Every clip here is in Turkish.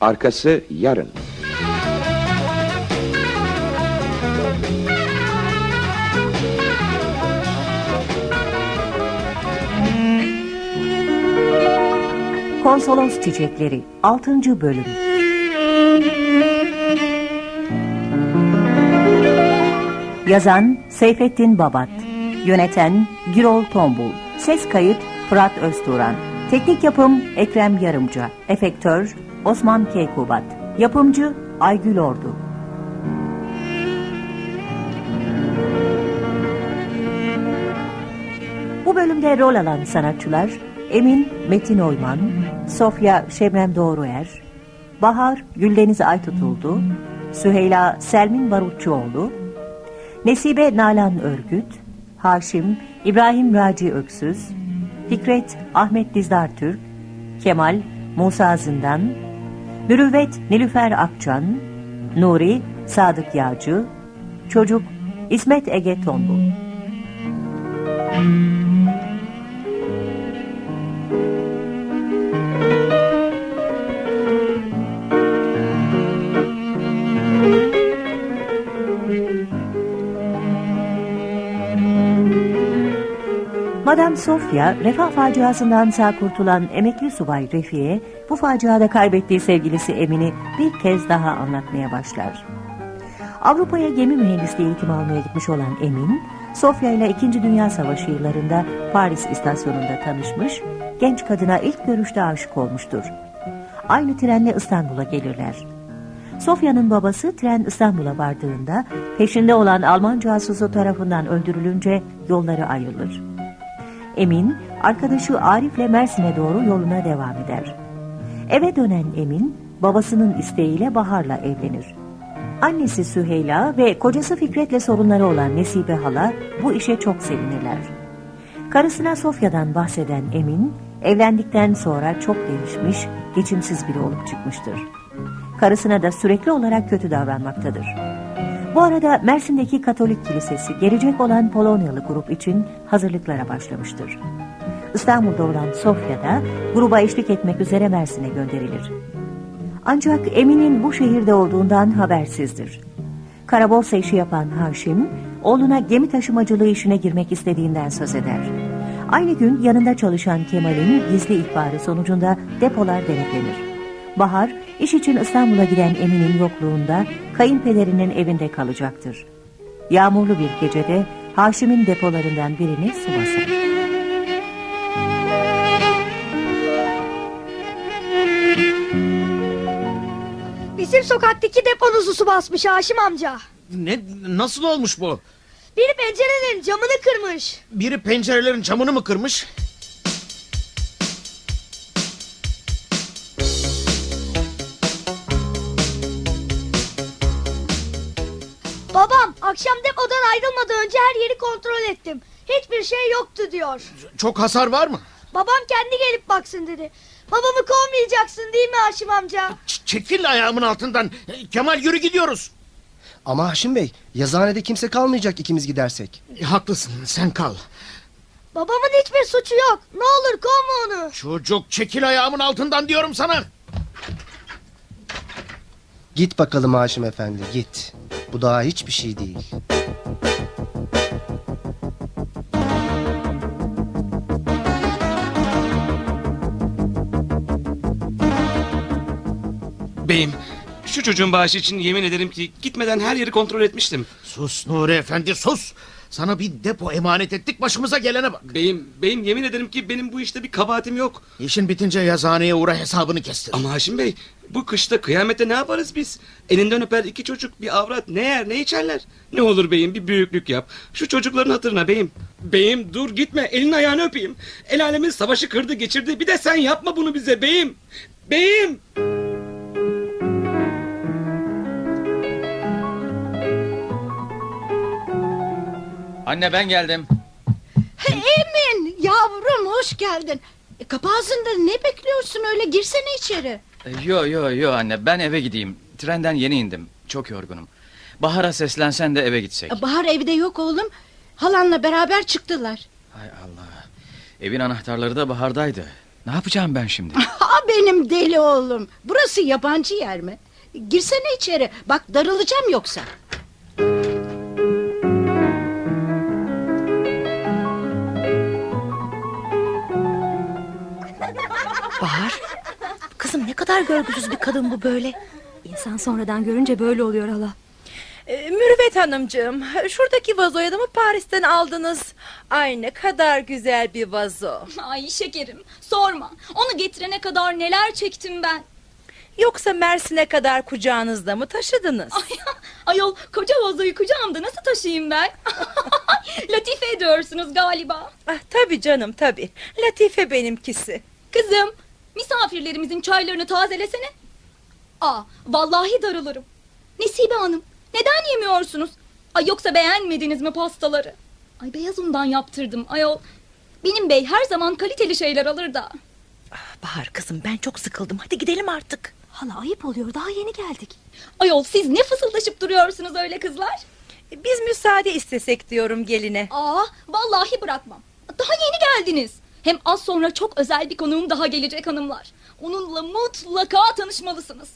Arkası yarın. Konsolos Çiçekleri 6. Bölüm Yazan Seyfettin Babat Yöneten Girol Tombul Ses kayıt Fırat Özturan Teknik yapım Ekrem Yarımca Efektör Osman Keykubat Yapımcı Aygül Ordu. Bu bölümde rol alan sanatçılar Emin Metin Oyman, Sofya Şebnem Doğruer, Bahar Güldeniz Aytutuldu, Süheyla Selmin Barutçuoğlu, Nesibe Nalan Örgüt, Haşim İbrahim Raci Öksüz, Fikret Ahmet Dizdar Türk, Kemal Musa Zindan, Mürüvvet Nilüfer Akçan, Nuri Sadık Yağcı, Çocuk İsmet Ege Tombul. Madame Sofia, refah faciasından sağ kurtulan emekli subay Refi'ye bu faciada kaybettiği sevgilisi Emin'i bir kez daha anlatmaya başlar. Avrupa'ya gemi mühendisliği eğitimi almaya gitmiş olan Emin, Sofya ile 2. Dünya Savaşı yıllarında Paris istasyonunda tanışmış, genç kadına ilk görüşte aşık olmuştur. Aynı trenle İstanbul'a gelirler. Sofya'nın babası tren İstanbul'a vardığında peşinde olan Alman casusu tarafından öldürülünce yolları ayrılır. Emin, arkadaşı Arif'le Mersin'e doğru yoluna devam eder. Eve dönen Emin, babasının isteğiyle Bahar'la evlenir. Annesi Süheyla ve kocası Fikret'le sorunları olan Nesibe Hala bu işe çok sevinirler. Karısına Sofya'dan bahseden Emin, evlendikten sonra çok değişmiş, geçimsiz biri olup çıkmıştır. Karısına da sürekli olarak kötü davranmaktadır. Bu arada Mersin'deki Katolik Kilisesi gelecek olan Polonyalı grup için hazırlıklara başlamıştır. İstanbul'da olan Sofya'da gruba eşlik etmek üzere Mersin'e gönderilir. Ancak Emin'in bu şehirde olduğundan habersizdir. Karaborsa işi yapan Haşim, oğluna gemi taşımacılığı işine girmek istediğinden söz eder. Aynı gün yanında çalışan Kemal'in gizli ihbarı sonucunda depolar denetlenir. Bahar, iş için İstanbul'a giden Emin'in yokluğunda kayınpederinin evinde kalacaktır. Yağmurlu bir gecede Haşim'in depolarından birini su basar. Bizim sokaktaki deponuzu su basmış Haşim amca. Ne nasıl olmuş bu? Biri pencerelerin camını kırmış. Biri pencerelerin camını mı kırmış? Ayrılmadan önce her yeri kontrol ettim. Hiçbir şey yoktu diyor. Çok hasar var mı? Babam kendi gelip baksın dedi. Babamı kovmayacaksın değil mi Haşim amca? Ç- çekil ayağımın altından. E, Kemal yürü gidiyoruz. Ama Haşim Bey yazıhanede kimse kalmayacak ikimiz gidersek. E, Haklısın sen kal. Babamın hiçbir suçu yok. Ne olur kovma onu. Çocuk çekil ayağımın altından diyorum sana. Git bakalım Haşim Efendi git. Bu daha hiçbir şey değil. Beyim, şu çocuğun bağışı için yemin ederim ki gitmeden her yeri kontrol etmiştim. Sus Nuri Efendi sus. Sana bir depo emanet ettik başımıza gelene bak. Beyim, beyim yemin ederim ki benim bu işte bir kabahatim yok. İşin bitince yazıhaneye uğra hesabını kestir. Ama Haşim Bey, bu kışta kıyamette ne yaparız biz? Elinden öper iki çocuk, bir avrat ne yer ne içerler? Ne olur beyim bir büyüklük yap. Şu çocukların hatırına beyim. Beyim dur gitme, elin ayağını öpeyim. El alemin savaşı kırdı geçirdi, bir de sen yapma bunu bize beyim. Beyim! Anne ben geldim. Emin yavrum hoş geldin. E, kapı ağzında ne bekliyorsun öyle girsene içeri. E, Yo yo yo anne ben eve gideyim. Trenden yeni indim. Çok yorgunum. Bahar'a seslensen de eve gitsek. E, Bahar evde yok oğlum. Halanla beraber çıktılar. Hay Allah. Evin anahtarları da Bahar'daydı. Ne yapacağım ben şimdi? Ha benim deli oğlum. Burası yabancı yer mi? Girsene içeri. Bak darılacağım yoksa. Bahar. Kızım ne kadar görgüsüz bir kadın bu böyle. İnsan sonradan görünce böyle oluyor hala. Ee, Mürüvvet Hanımcığım şuradaki vazoyu da mı Paris'ten aldınız? Ay ne kadar güzel bir vazo. Ay şekerim sorma. Onu getirene kadar neler çektim ben. Yoksa Mersin'e kadar kucağınızda mı taşıdınız? Ay, ayol koca vazoyu kucağımda nasıl taşıyayım ben? Latife ediyorsunuz galiba. Ah, tabii canım tabii. Latife benimkisi. Kızım misafirlerimizin çaylarını tazelesene. Aa vallahi darılırım. Nesibe Hanım neden yemiyorsunuz? Ay yoksa beğenmediniz mi pastaları? Ay beyaz undan yaptırdım ayol. Benim bey her zaman kaliteli şeyler alır da. Bahar kızım ben çok sıkıldım. Hadi gidelim artık. Hala ayıp oluyor daha yeni geldik. Ayol siz ne fısıldaşıp duruyorsunuz öyle kızlar? Biz müsaade istesek diyorum geline. Aa vallahi bırakmam. Daha yeni geldiniz. Hem az sonra çok özel bir konuğum daha gelecek hanımlar. Onunla mutlaka tanışmalısınız.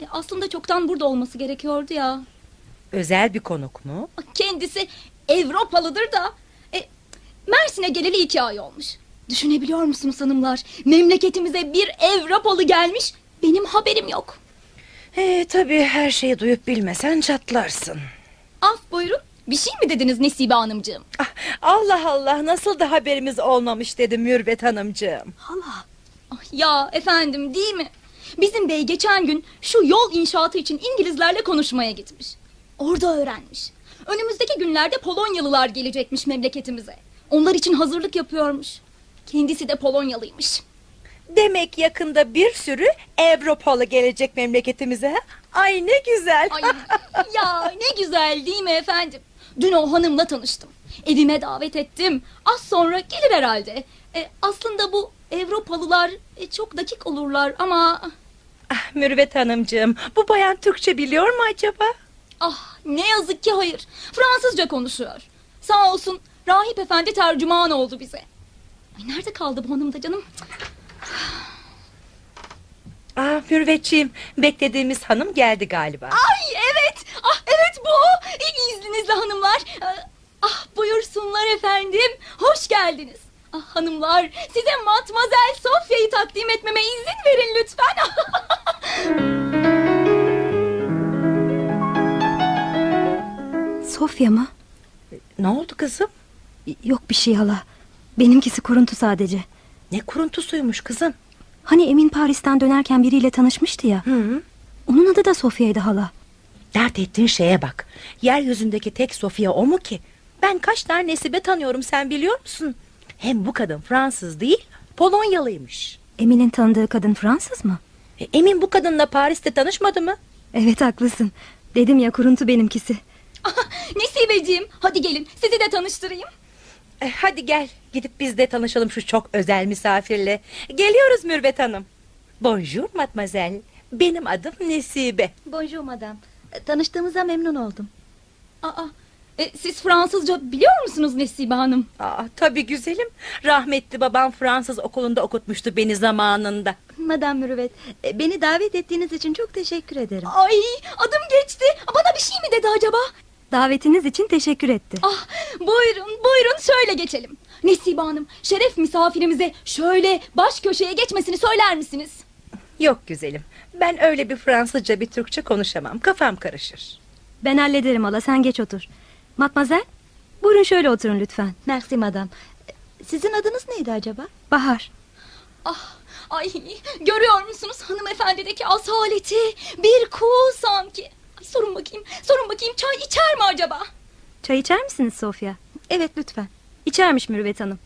E, aslında çoktan burada olması gerekiyordu ya. Özel bir konuk mu? Kendisi Avrupalıdır da. E, Mersin'e geleli iki ay olmuş. Düşünebiliyor musunuz hanımlar? Memleketimize bir Avrupalı gelmiş. Benim haberim yok. Ee, tabii her şeyi duyup bilmesen çatlarsın. Af buyurun. Bir şey mi dediniz Nesibe Hanımcığım? Ah, Allah Allah nasıl da haberimiz olmamış dedi Mürvet Hanımcığım. Hala. Ah, ya efendim değil mi? Bizim bey geçen gün şu yol inşaatı için İngilizlerle konuşmaya gitmiş. Orada öğrenmiş. Önümüzdeki günlerde Polonyalılar gelecekmiş memleketimize. Onlar için hazırlık yapıyormuş. Kendisi de Polonyalıymış. Demek yakında bir sürü Avrupalı gelecek memleketimize. ha? Ay ne güzel. Ay ya ne güzel değil mi efendim? Dün o hanımla tanıştım. Evime davet ettim. Az sonra gelir herhalde. E, aslında bu Avrupalılar e, çok dakik olurlar ama... Ah, Mürvet Hanımcığım bu bayan Türkçe biliyor mu acaba? Ah ne yazık ki hayır. Fransızca konuşuyor. Sağ olsun rahip efendi tercüman oldu bize. Ay nerede kaldı bu hanım da canım? Ah Mürvetciğim beklediğimiz hanım geldi galiba. Ay evet. Ah evet bu. o. İyi izninizle hanımlar. Ee, Ah buyursunlar efendim. Hoş geldiniz. Ah hanımlar size Matmazel Sofya'yı takdim etmeme izin verin lütfen. Sofya mı? Ne oldu kızım? Yok bir şey hala. Benimkisi kuruntu sadece. Ne kuruntusuymuş kızım? Hani Emin Paris'ten dönerken biriyle tanışmıştı ya. Hı? Onun adı da Sofya'ydı hala. Dert ettiğin şeye bak. Yeryüzündeki tek Sofia o mu ki? Ben kaç tane nesibe tanıyorum sen biliyor musun? Hem bu kadın Fransız değil Polonyalıymış. Emin'in tanıdığı kadın Fransız mı? E, Emin bu kadınla Paris'te tanışmadı mı? Evet haklısın. Dedim ya kuruntu benimkisi. Nesibeciğim hadi gelin sizi de tanıştırayım. E, hadi gel gidip biz de tanışalım şu çok özel misafirle. Geliyoruz Mürvet Hanım. Bonjour mademoiselle. Benim adım Nesibe. Bonjour madame. Tanıştığımıza memnun oldum. Aa, e, siz Fransızca biliyor musunuz Nesibe Hanım? Aa, tabii güzelim. Rahmetli babam Fransız okulunda okutmuştu beni zamanında. Madame Mürüvvet, e, beni davet ettiğiniz için çok teşekkür ederim. Ay adım geçti. Bana bir şey mi dedi acaba? Davetiniz için teşekkür etti. Ah buyurun buyurun şöyle geçelim. Nesibe Hanım şeref misafirimize şöyle baş köşeye geçmesini söyler misiniz? Yok güzelim. Ben öyle bir Fransızca bir Türkçe konuşamam. Kafam karışır. Ben hallederim hala sen geç otur. Matmazel, buyurun şöyle oturun lütfen. Merci madame. Sizin adınız neydi acaba? Bahar. Ah ay görüyor musunuz hanımefendideki asaleti bir kuğu sanki. Sorun bakayım sorun bakayım çay içer mi acaba? Çay içer misiniz Sofya? Evet lütfen. İçermiş Mürüvvet Hanım.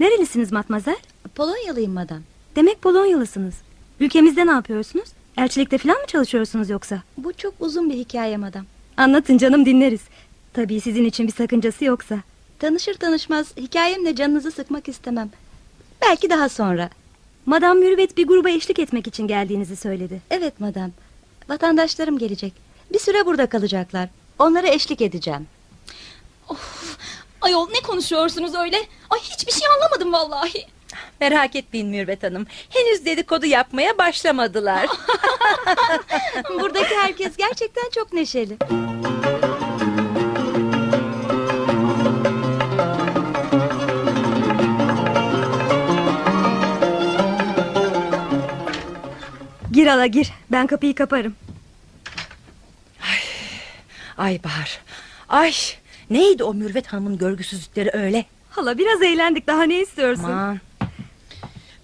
Nerelisiniz Matmazel? Polonyalıyım madam. Demek Polonyalısınız. Ülkemizde ne yapıyorsunuz? Elçilikte falan mı çalışıyorsunuz yoksa? Bu çok uzun bir hikaye madam. Anlatın canım dinleriz. Tabii sizin için bir sakıncası yoksa. Tanışır tanışmaz hikayemle canınızı sıkmak istemem. Belki daha sonra. Madam Mürüvvet bir gruba eşlik etmek için geldiğinizi söyledi. Evet madam. Vatandaşlarım gelecek. Bir süre burada kalacaklar. Onlara eşlik edeceğim. Of ayol ne konuşuyorsunuz öyle? Ay hiçbir şey anlamadım vallahi. Merak etmeyin Mürvet Hanım. Henüz dedikodu yapmaya başlamadılar. Buradaki herkes gerçekten çok neşeli. Gir ala gir. Ben kapıyı kaparım. Ay Bahar. Ay neydi o Mürvet Hanım'ın görgüsüzlükleri öyle? Hala biraz eğlendik. Daha ne istiyorsun? Aman.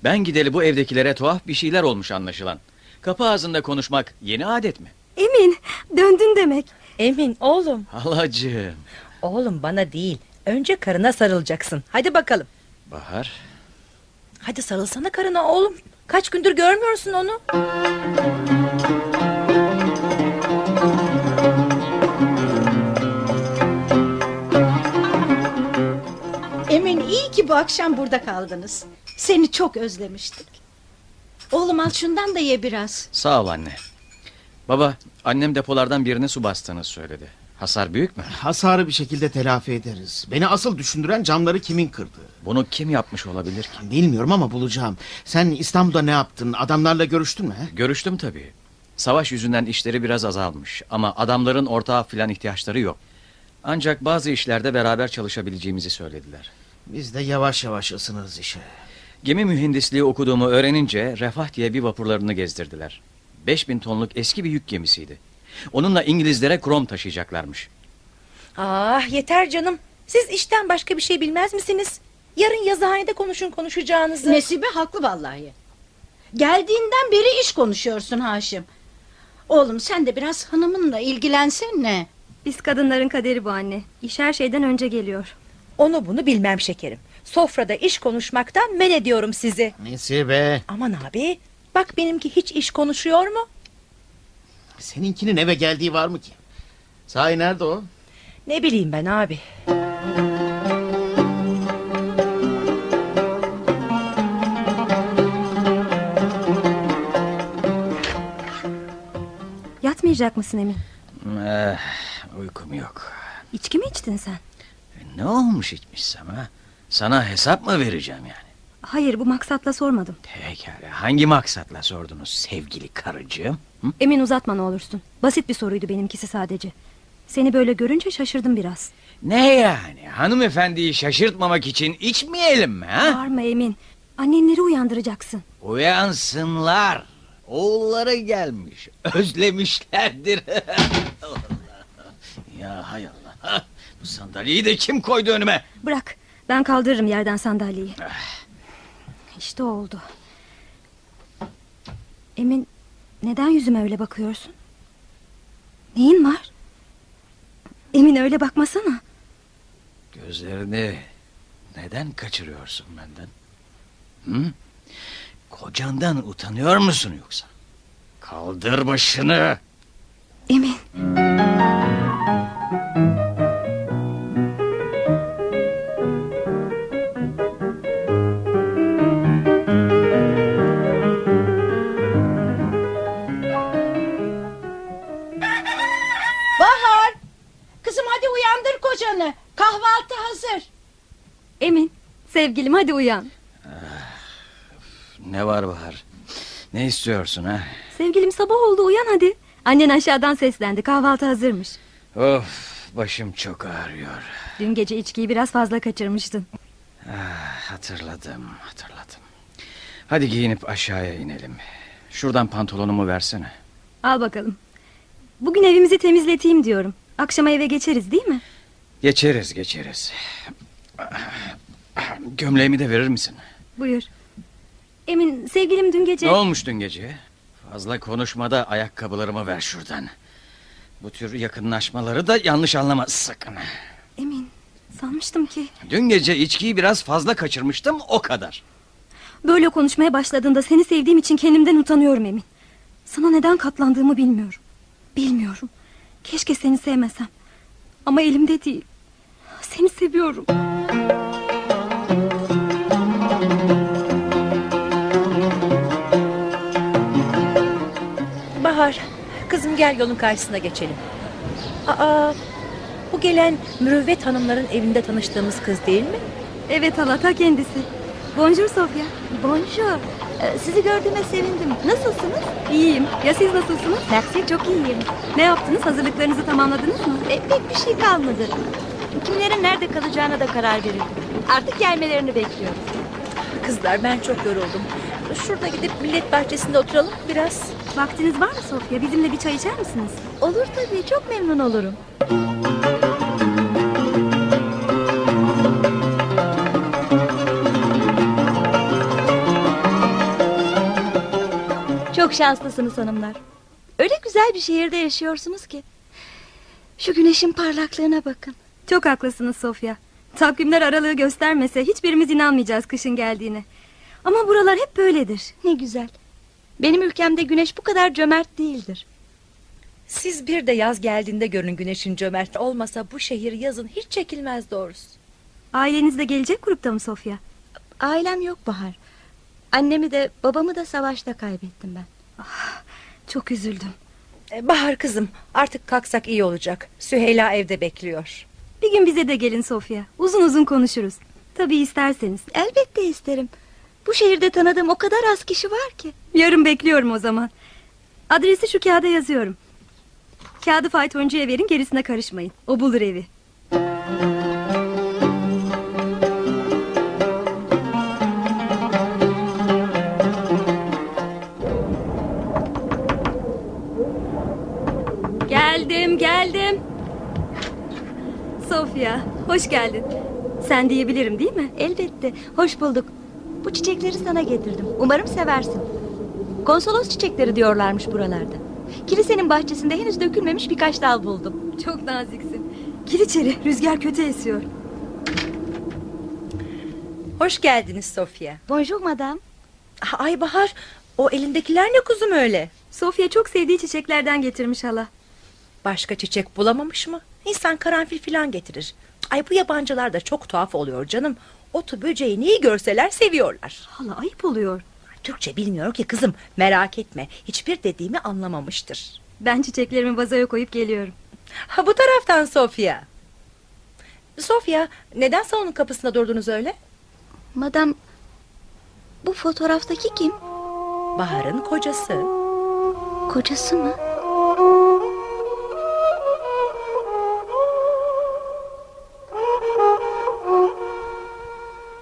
Ben gideli bu evdekilere tuhaf bir şeyler olmuş anlaşılan. Kapı ağzında konuşmak yeni adet mi? Emin döndün demek. Emin oğlum. Halacığım. Oğlum bana değil. Önce karına sarılacaksın. Hadi bakalım. Bahar. Hadi sarılsana karına oğlum. Kaç gündür görmüyorsun onu. İyi ki bu akşam burada kaldınız. Seni çok özlemiştik. Oğlum al şundan da ye biraz. Sağ ol anne. Baba annem depolardan birine su bastığını söyledi. Hasar büyük mü? Hasarı bir şekilde telafi ederiz. Beni asıl düşündüren camları kimin kırdı? Bunu kim yapmış olabilir ki? Bilmiyorum ama bulacağım. Sen İstanbul'da ne yaptın? Adamlarla görüştün mü? he? Görüştüm tabii. Savaş yüzünden işleri biraz azalmış ama adamların ortağa filan ihtiyaçları yok. Ancak bazı işlerde beraber çalışabileceğimizi söylediler. Biz de yavaş yavaş ısınırız işe. Gemi mühendisliği okuduğumu öğrenince Refah diye bir vapurlarını gezdirdiler. 5000 tonluk eski bir yük gemisiydi. Onunla İngilizlere krom taşıyacaklarmış. Ah yeter canım. Siz işten başka bir şey bilmez misiniz? Yarın yazıhanede konuşun konuşacağınızı. Nesibe haklı vallahi. Geldiğinden beri iş konuşuyorsun Haşim. Oğlum sen de biraz hanımınla ilgilensene. Biz kadınların kaderi bu anne. İş her şeyden önce geliyor. Onu bunu bilmem şekerim. Sofrada iş konuşmaktan men ediyorum sizi. Nesi be? Aman abi. Bak benimki hiç iş konuşuyor mu? Seninkinin eve geldiği var mı ki? Sahi nerede o? Ne bileyim ben abi. Yatmayacak mısın Emin? Eh, uykum yok. İçki mi içtin sen? Ne olmuş içmişsem ha? Sana hesap mı vereceğim yani? Hayır bu maksatla sormadım. Pekala hangi maksatla sordunuz sevgili karıcığım? Hı? Emin uzatma ne olursun. Basit bir soruydu benimkisi sadece. Seni böyle görünce şaşırdım biraz. Ne yani hanımefendiyi şaşırtmamak için içmeyelim mi ha? Bağırma Emin. Annenleri uyandıracaksın. Uyansınlar. Oğulları gelmiş. Özlemişlerdir. Allah. ya hay Allah. Bu sandalyeyi de kim koydu önüme? Bırak. Ben kaldırırım yerden sandalyeyi. İşte oldu. Emin neden yüzüme öyle bakıyorsun? Neyin var? Emin öyle bakmasana. Gözlerini neden kaçırıyorsun benden? Hı? Kocandan utanıyor musun yoksa? Kaldır başını. Emin. Hadi uyandır kocanı. Kahvaltı hazır. Emin. Sevgilim hadi uyan. Ne var Bahar? Ne istiyorsun ha? Sevgilim sabah oldu uyan hadi. Annen aşağıdan seslendi kahvaltı hazırmış. Of başım çok ağrıyor. Dün gece içkiyi biraz fazla kaçırmıştın. Ah, hatırladım hatırladım. Hadi giyinip aşağıya inelim. Şuradan pantolonumu versene. Al bakalım. Bugün evimizi temizleteyim diyorum. Akşama eve geçeriz değil mi? Geçeriz geçeriz. Gömleğimi de verir misin? Buyur. Emin sevgilim dün gece... Ne olmuş dün gece? Fazla konuşmada ayakkabılarımı ver şuradan. Bu tür yakınlaşmaları da yanlış anlama sakın. Emin sanmıştım ki... Dün gece içkiyi biraz fazla kaçırmıştım o kadar. Böyle konuşmaya başladığında seni sevdiğim için kendimden utanıyorum Emin. Sana neden katlandığımı bilmiyorum. Bilmiyorum. Keşke seni sevmesem. Ama elimde değil. Seni seviyorum. Bahar, kızım gel yolun karşısına geçelim. Aa, bu gelen Mürüvvet hanımların evinde tanıştığımız kız değil mi? Evet hala ta kendisi. Bonjour Sofya. Bonjour. Ee, Sizi gördüğüme sevindim. Nasılsınız? İyiyim. Ya siz nasılsınız? Merci çok iyiyim. Ne yaptınız? Hazırlıklarınızı tamamladınız mı? E, pek bir şey kalmadı. Kimlerin nerede kalacağına da karar verildi. Artık gelmelerini bekliyoruz. Kızlar ben çok yoruldum. Şurada gidip millet bahçesinde oturalım biraz. Vaktiniz var mı Sofya? Bizimle bir çay içer misiniz? Olur tabii çok memnun olurum. Çok şanslısınız hanımlar. Öyle güzel bir şehirde yaşıyorsunuz ki. Şu güneşin parlaklığına bakın. Çok haklısınız Sofya. Takvimler aralığı göstermese hiçbirimiz inanmayacağız kışın geldiğine. Ama buralar hep böyledir. Ne güzel. Benim ülkemde güneş bu kadar cömert değildir. Siz bir de yaz geldiğinde görün güneşin cömert olmasa bu şehir yazın hiç çekilmez doğrusu. Aileniz de gelecek grupta mı Sofya? Ailem yok Bahar. Annemi de babamı da savaşta kaybettim ben. Çok üzüldüm. E, Bahar kızım artık kalksak iyi olacak. Süheyla evde bekliyor. Bir gün bize de gelin Sofya. Uzun uzun konuşuruz. Tabii isterseniz. Elbette isterim. Bu şehirde tanıdığım o kadar az kişi var ki. Yarın bekliyorum o zaman. Adresi şu kağıda yazıyorum. Kağıdı faytoncuya verin gerisine karışmayın. O bulur evi. Sofya hoş geldin. Sen diyebilirim değil mi? Elbette. Hoş bulduk. Bu çiçekleri sana getirdim. Umarım seversin. Konsolos çiçekleri diyorlarmış buralarda. Kilisenin bahçesinde henüz dökülmemiş birkaç dal buldum. Çok naziksin. Gir içeri rüzgar kötü esiyor. Hoş geldiniz Sofya. Bonjour madame. Ay Bahar o elindekiler ne kuzum öyle? Sofya çok sevdiği çiçeklerden getirmiş hala. Başka çiçek bulamamış mı? İnsan karanfil filan getirir. Ay bu yabancılar da çok tuhaf oluyor canım. Otu böceği neyi görseler seviyorlar. Hala ayıp oluyor. Türkçe bilmiyor ki kızım. Merak etme. Hiçbir dediğimi anlamamıştır. Ben çiçeklerimi vazoya koyup geliyorum. Ha bu taraftan Sofya. Sofya neden salonun kapısında durdunuz öyle? Madam bu fotoğraftaki kim? Bahar'ın kocası. Kocası mı?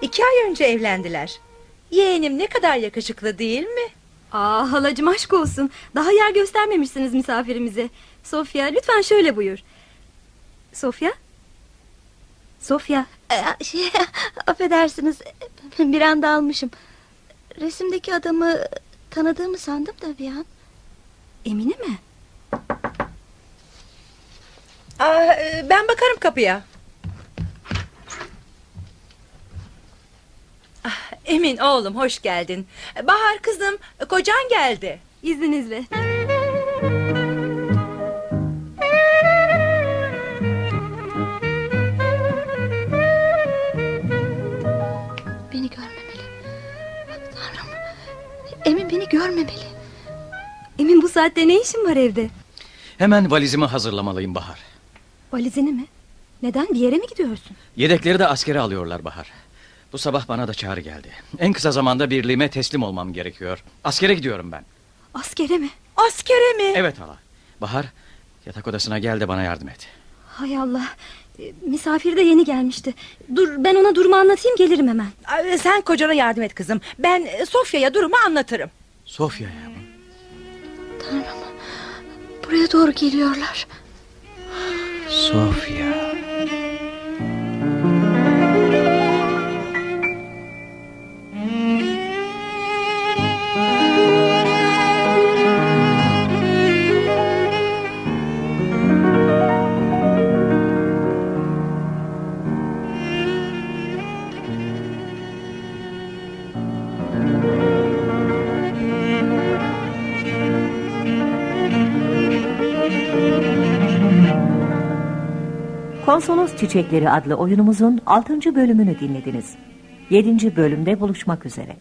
İki ay önce evlendiler. Yeğenim ne kadar yakışıklı değil mi? Aa halacım aşk olsun. Daha yer göstermemişsiniz misafirimize. Sofya lütfen şöyle buyur. Sofya? Sofya Ee, şey, affedersiniz. Bir anda almışım. Resimdeki adamı tanıdığımı sandım da bir an. Emine mi? Aa, e, ben bakarım kapıya. Emin oğlum hoş geldin. Bahar kızım kocan geldi. İzninizle. Beni görmemeli. Tanrım. Emin beni görmemeli. Emin bu saatte ne işin var evde? Hemen valizimi hazırlamalıyım Bahar. Valizini mi? Neden bir yere mi gidiyorsun? Yedekleri de askere alıyorlar Bahar. Bu sabah bana da çağrı geldi. En kısa zamanda birliğime teslim olmam gerekiyor. Askere gidiyorum ben. Askere mi? Askere mi? Evet hala. Bahar yatak odasına gel de bana yardım et. Hay Allah. E, Misafir de yeni gelmişti. Dur ben ona durumu anlatayım gelirim hemen. Aa, Sen kocana yardım et kızım. Ben e, Sofya'ya durumu anlatırım. Sofya'ya mı? Tanrım. Buraya doğru geliyorlar. Sofya. Konsolos Çiçekleri adlı oyunumuzun 6. bölümünü dinlediniz. 7. bölümde buluşmak üzere.